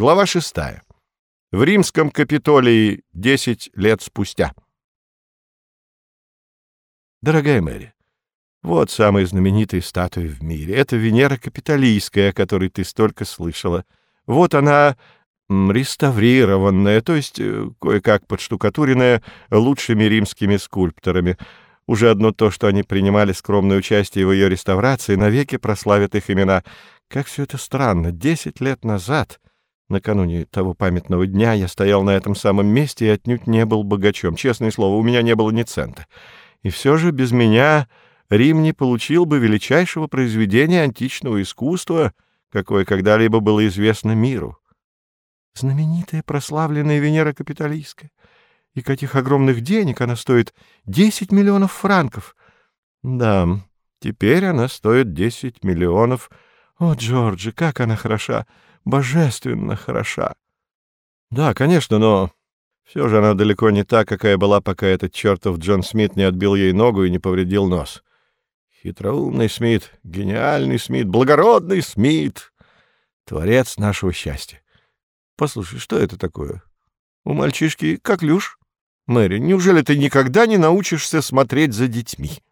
Глава шестая. В римском Капитолии десять лет спустя. Дорогая Мэри, вот самая знаменитая статуя в мире. Это Венера Капитолийская, о которой ты столько слышала. Вот она реставрированная, то есть э, кое-как подштукатуренная лучшими римскими скульпторами. Уже одно то, что они принимали скромное участие в ее реставрации, навеки прославит их имена. Как все это странно. Десять лет назад, накануне того памятного дня, я стоял на этом самом месте и отнюдь не был богачом. Честное слово, у меня не было ни цента. И все же без меня Рим не получил бы величайшего произведения античного искусства, какое когда-либо было известно миру. Знаменитая прославленная Венера Капитолийская. И каких огромных денег она стоит? Десять миллионов франков. Да, теперь она стоит десять миллионов. О, Джорджи, как она хороша! Божественно хороша! Да, конечно, но все же она далеко не та, какая была, пока этот чертов Джон Смит не отбил ей ногу и не повредил нос. Хитроумный Смит, гениальный Смит, благородный Смит, творец нашего счастья. Послушай, что это такое? У мальчишки коклюш? Мэри, неужели ты никогда не научишься смотреть за детьми?